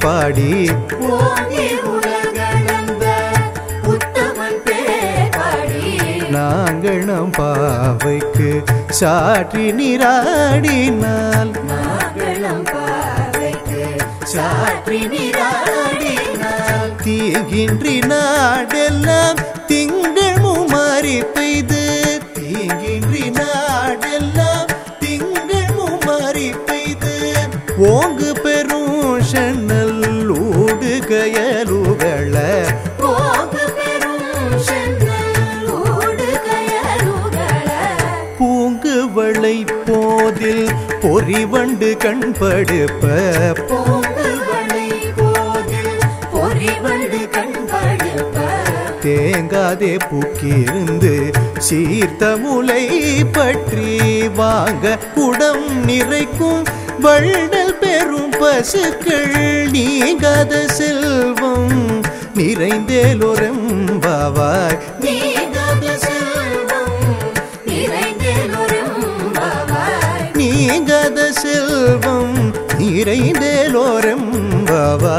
پاڑ نم پا ساڑ پوکا دیكھیر سی تھی پٹ و ولڈ پھر پس گد سیلو نو بابا سلو سیلو نبا